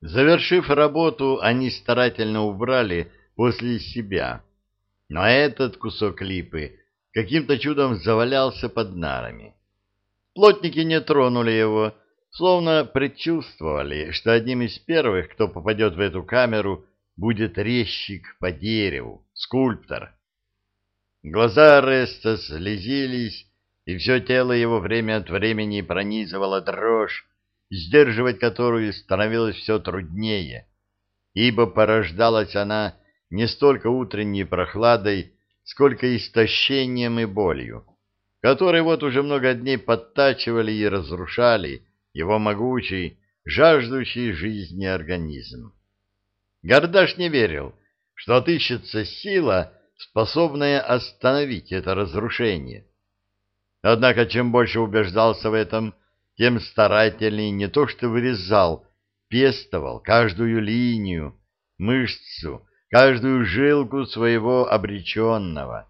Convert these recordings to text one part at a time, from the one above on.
Завершив работу, они старательно убрали после себя, но этот кусок липы каким-то чудом завалялся под нарами. Плотники не тронули его, словно предчувствовали, что одним из первых, кто попадет в эту камеру, будет резчик по дереву, скульптор. Глаза Реста слезились, и все тело его время от времени пронизывала дрожь, сдерживать которую становилось все труднее, ибо порождалась она не столько утренней прохладой, сколько истощением и болью, которые вот уже много дней подтачивали и разрушали его могучий, жаждущий жизни организм. Гордаш не верил, что отыщется сила, способная остановить это разрушение. Однако, чем больше убеждался в этом, тем старательнее не то что вырезал, пестовал каждую линию, мышцу, каждую жилку своего обреченного.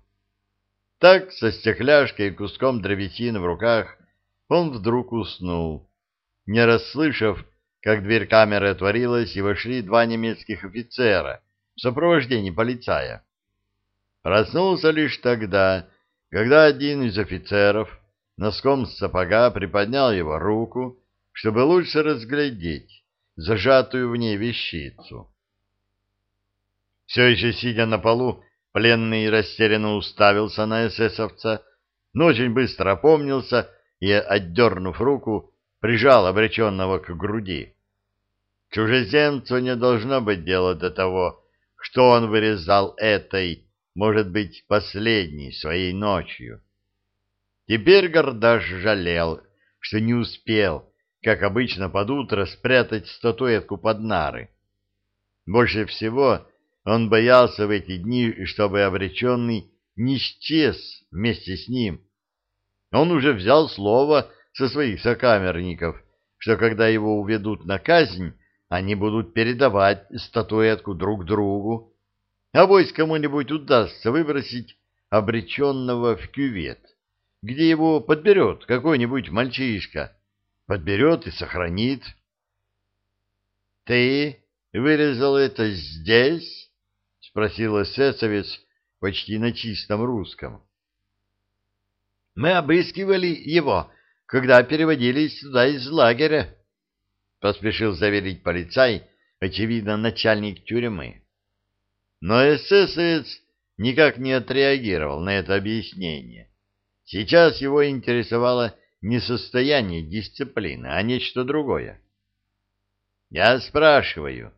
Так, со стекляшкой и куском древесины в руках, он вдруг уснул, не расслышав, как дверь камеры отворилась, и вошли два немецких офицера в сопровождении полицая. Проснулся лишь тогда, когда один из офицеров носком сапога приподнял его руку, чтобы лучше разглядеть зажатую в ней вещицу. Все еще сидя на полу, пленный растерянно уставился на эсэсовца, но очень быстро опомнился и, отдернув руку, прижал обреченного к груди. Чужеземцу не должно быть дела до того, что он вырезал этой, может быть, последней своей ночью. Теперь Гордаш жалел, что не успел, как обычно под утро, спрятать статуэтку под нары. Больше всего он боялся в эти дни, чтобы обреченный не исчез вместе с ним. Он уже взял слово со своих сокамерников, что когда его уведут на казнь, они будут передавать статуэтку друг другу, а вось кому-нибудь удастся выбросить обреченного в кювет где его подберет какой-нибудь мальчишка. Подберет и сохранит. — Ты вырезал это здесь? — спросил эсэсовец почти на чистом русском. — Мы обыскивали его, когда переводились сюда из лагеря, — поспешил заверить полицай, очевидно, начальник тюрьмы. Но эсэсовец никак не отреагировал на это объяснение. Сейчас его интересовало не состояние дисциплины, а нечто другое. Я спрашиваю,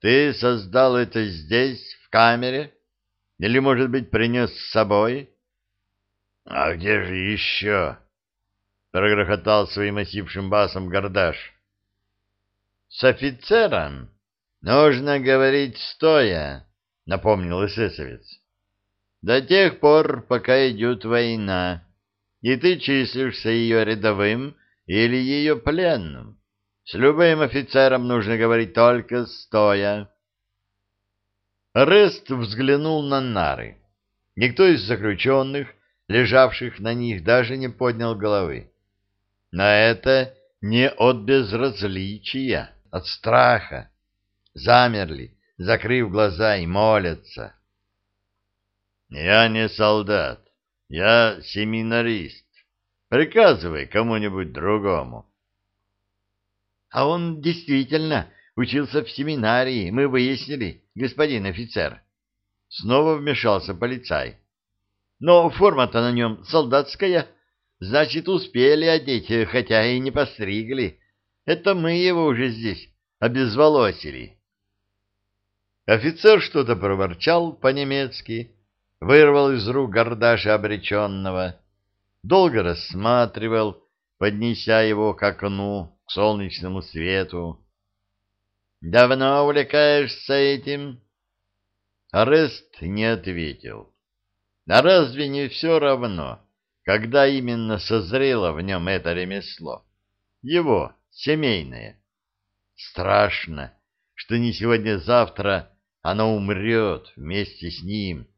ты создал это здесь, в камере? Или, может быть, принес с собой? — А где же еще? — прогрохотал своим осипшим басом Гордаш. — С офицером нужно говорить стоя, — напомнил эсэсовец до тех пор, пока идет война, и ты числишься ее рядовым или ее пленным. С любым офицером нужно говорить только стоя. Рест взглянул на нары. Никто из заключенных, лежавших на них, даже не поднял головы. На это не от безразличия, от страха. Замерли, закрыв глаза и молятся. Я не солдат, я семинарист. Приказывай кому-нибудь другому. А он действительно учился в семинарии, мы выяснили, господин офицер. Снова вмешался полицай. Но форма-то на нем солдатская, значит, успели одеть, хотя и не постригли. Это мы его уже здесь обезволосили. Офицер что-то проворчал по-немецки, вырвал из рук гордаша обреченного, долго рассматривал, поднеся его к окну, к солнечному свету. «Давно увлекаешься этим?» Арест не ответил. А разве не все равно, когда именно созрело в нем это ремесло? Его, семейное. Страшно, что не сегодня-завтра оно умрет вместе с ним.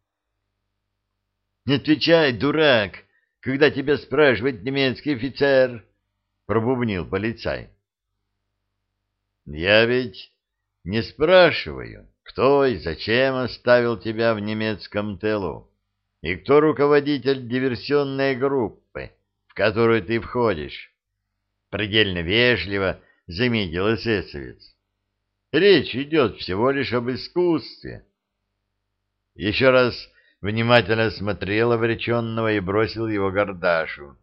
Не отвечай, дурак, когда тебя спрашивает немецкий офицер, — пробубнил полицай. — Я ведь Не спрашиваю, кто и зачем оставил тебя в немецком тылу, и кто руководитель диверсионной группы, в которую ты входишь. Предельно вежливо заметил эсэсовец. Речь идет всего лишь об искусстве. Еще раз внимательно смотрел обреченного и бросил его гордашу.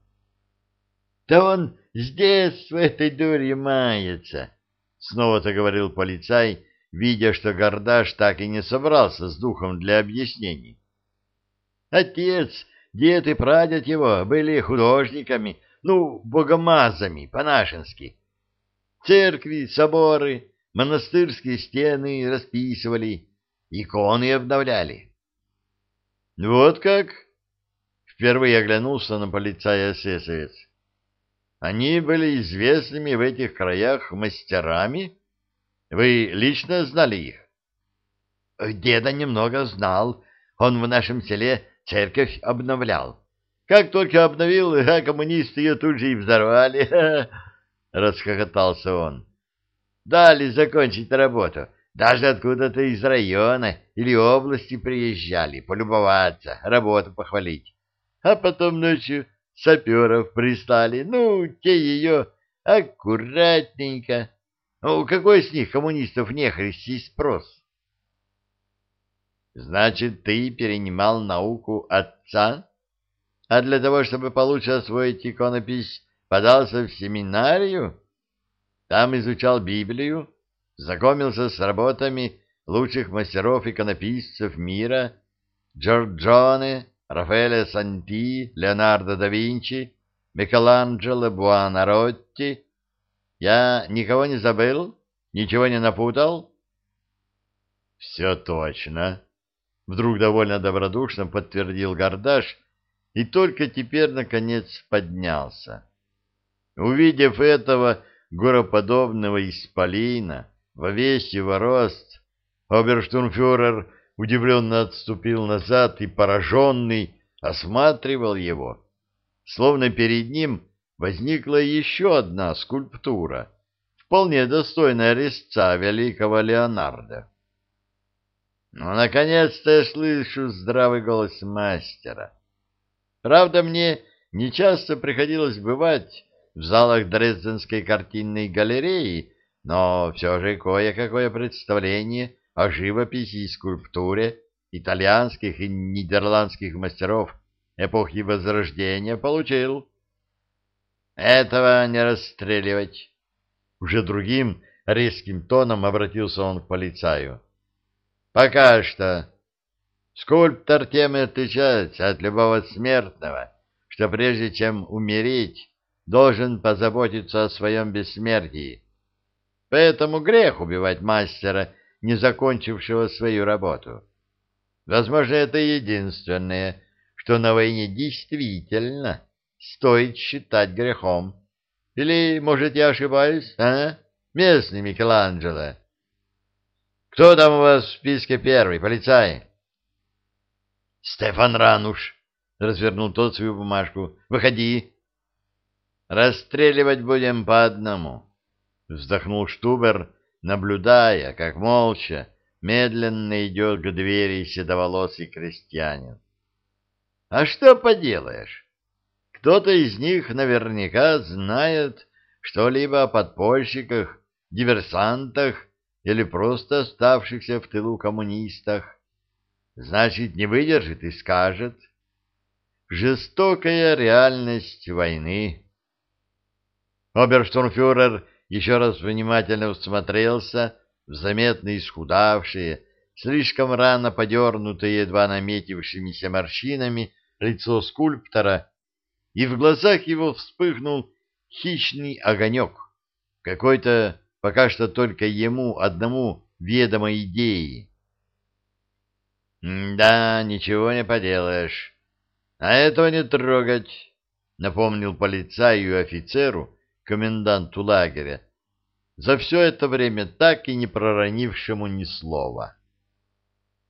— Да он с детства этой дурью мается, — снова-то говорил полицай, видя, что гордаш так и не собрался с духом для объяснений. Отец, дед и прадед его были художниками, ну, богомазами, по-нашенски. Церкви, соборы, монастырские стены расписывали, иконы обновляли. Вот как? Впервые оглянулся на полицая эсэсовец. Они были известными в этих краях мастерами? Вы лично знали их? Деда немного знал. Он в нашем селе церковь обновлял. Как только обновил, а коммунисты ее тут же и взорвали. Расхохотался он. Дали закончить работу. Даже откуда-то из района или области приезжали полюбоваться, работу похвалить. А потом ночью саперов пристали. Ну, те ее аккуратненько. Ну, какой с них коммунистов нехристи спрос? Значит, ты перенимал науку отца? А для того, чтобы получше освоить иконопись, подался в семинарию? Там изучал Библию, знакомился с работами лучших мастеров-иконописцев мира, Джорджоне, Рафаэля Санти, Леонардо да Винчи, Микеланджело Буонаротти. Я никого не забыл? Ничего не напутал? — Все точно, — вдруг довольно добродушно подтвердил Гордаш и только теперь, наконец, поднялся. Увидев этого гороподобного исполина, во весь его рост, оберштурмфюрер удивленно отступил назад и, пораженный, осматривал его, словно перед ним возникла еще одна скульптура, вполне достойная резца великого Леонардо. Ну, наконец-то я слышу здравый голос мастера. Правда, мне нечасто приходилось бывать в залах Дрезденской картинной галереи, но все же кое-какое представление о живописи и скульптуре итальянских и нидерландских мастеров эпохи Возрождения получил. Этого не расстреливать. Уже другим резким тоном обратился он к полицаю. Пока что. Скульптор тем и отличается от любого смертного, что прежде чем умереть, должен позаботиться о своем бессмертии Поэтому грех убивать мастера, не закончившего свою работу. Возможно, это единственное, что на войне действительно стоит считать грехом. Или, может, я ошибаюсь, а? Местный Микеланджело. Кто там у вас в списке первый, полицай? Стефан Рануш, развернул тот свою бумажку. Выходи. Расстреливать будем по одному вздохнул Штубер, наблюдая, как молча, медленно идет к двери седоволосый крестьянин. А что поделаешь? Кто-то из них наверняка знает что-либо о подпольщиках, диверсантах или просто оставшихся в тылу коммунистах. Значит, не выдержит и скажет. Жестокая реальность войны. Оберштурмфюрер еще раз внимательно усмотрелся в заметно исхудавшие, слишком рано подернутые едва наметившимися морщинами лицо скульптора, и в глазах его вспыхнул хищный огонек, какой-то пока что только ему одному ведомой идеи. «Да, ничего не поделаешь. А этого не трогать», — напомнил полицаю и офицеру, коменданту лагеря, за все это время так и не проронившему ни слова.